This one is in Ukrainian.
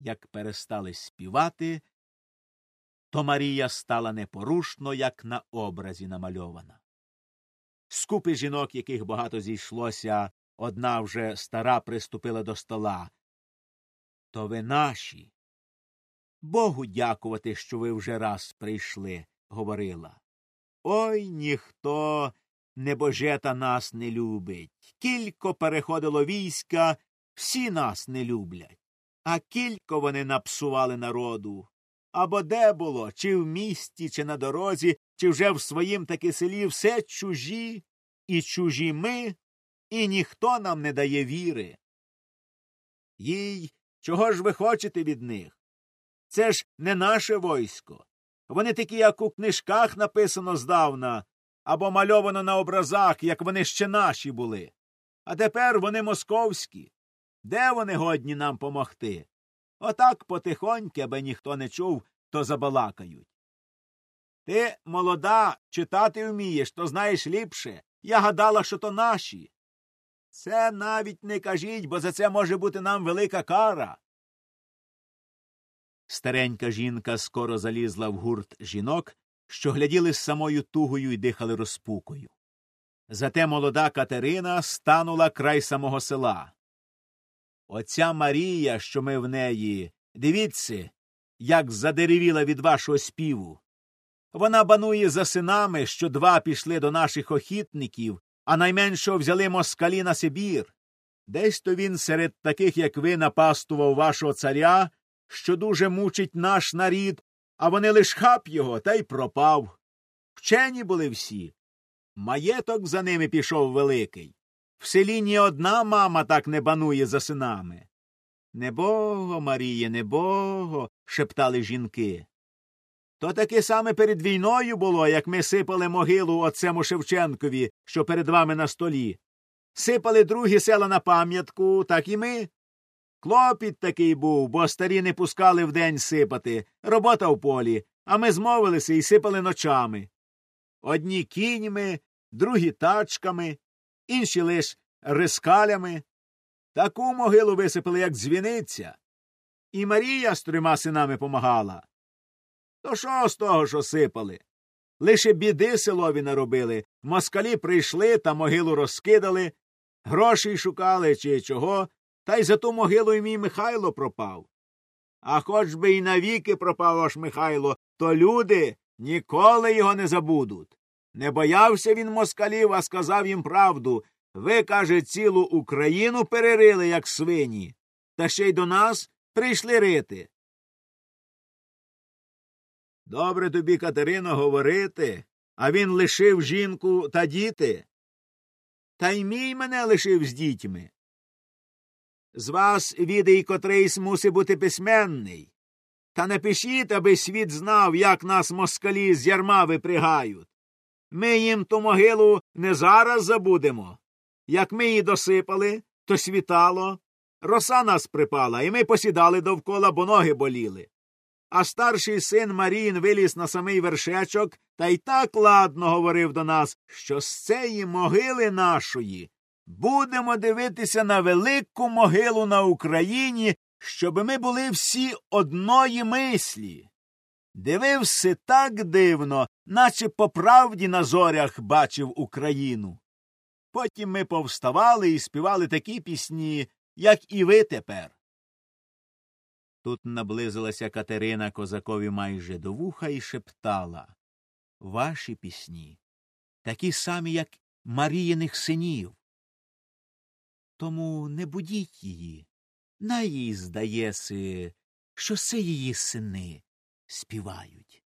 Як перестали співати, то Марія стала непорушно, як на образі намальована. Скупи жінок, яких багато зійшлося, одна вже стара приступила до стола. То ви наші. Богу дякувати, що ви вже раз прийшли, говорила. Ой ніхто небожета нас не любить. Кілько переходило війська, всі нас не люблять. А кілько вони напсували народу. Або де було, чи в місті, чи на дорозі, чи вже в своїм таки селі все чужі, і чужі ми, і ніхто нам не дає віри. Їй, чого ж ви хочете від них? Це ж не наше войсько. Вони такі, як у книжках написано здавна, або мальовано на образах, як вони ще наші були. А тепер вони московські. Де вони годні нам помогти? Отак потихоньки, аби ніхто не чув, то забалакають. Ти, молода, читати вмієш, то знаєш ліпше. Я гадала, що то наші. Це навіть не кажіть, бо за це може бути нам велика кара. Старенька жінка скоро залізла в гурт жінок, що гляділи з самою тугою і дихали розпукою. Зате молода Катерина станула край самого села. Оця Марія, що ми в неї, дивіться, як задеревіла від вашого співу. Вона банує за синами, що два пішли до наших охітників, а найменшого взяли москалі на Сибір. Десь то він серед таких, як ви, напастував вашого царя, що дуже мучить наш нарід, а вони лиш хап його та й пропав. Вчені були всі. Маєток за ними пішов великий. В селі ні одна мама так не банує за синами. Небого, Маріє, небого. шептали жінки. То таке саме перед війною було, як ми сипали могилу отцему Шевченкові, що перед вами на столі. Сипали другі села на пам'ятку, так і ми. Клопіт такий був, бо старі не пускали вдень сипати, робота в полі, а ми змовилися і сипали ночами. Одні кіньми, другі тачками, інші лиш рискалями. Таку могилу висипали, як дзвіниця. І Марія з трьома синами помагала. То що з того, що сипали? Лише біди селові наробили. Москалі прийшли та могилу розкидали, грошей шукали чи чого, та й за ту могилу і мій Михайло пропав. А хоч би і навіки пропав аж Михайло, то люди ніколи його не забудуть. Не боявся він москалів, а сказав їм правду. Ви, каже, цілу Україну перерили, як свині, та ще й до нас прийшли рити. Добре тобі, Катерино, говорити, а він лишив жінку та діти. Та й мій мене лишив з дітьми. З вас відей котрийсь мусить бути письменний. Та напишіть, аби світ знав, як нас москалі з ярма випрягають. Ми їм ту могилу не зараз забудемо. Як ми її досипали, то світало, роса нас припала, і ми посідали довкола, бо ноги боліли. А старший син Марін виліз на самий вершечок та й так ладно говорив до нас, що з цієї могили нашої будемо дивитися на велику могилу на Україні, щоби ми були всі одної мислі. Дивився так дивно, наче по правді на зорях бачив Україну. Потім ми повставали і співали такі пісні, як і ви тепер. Тут наблизилася Катерина козакові майже до вуха і шептала Ваші пісні такі самі, як Маріїних синів. Тому не будіть її. На їй здається, що це її сини співають.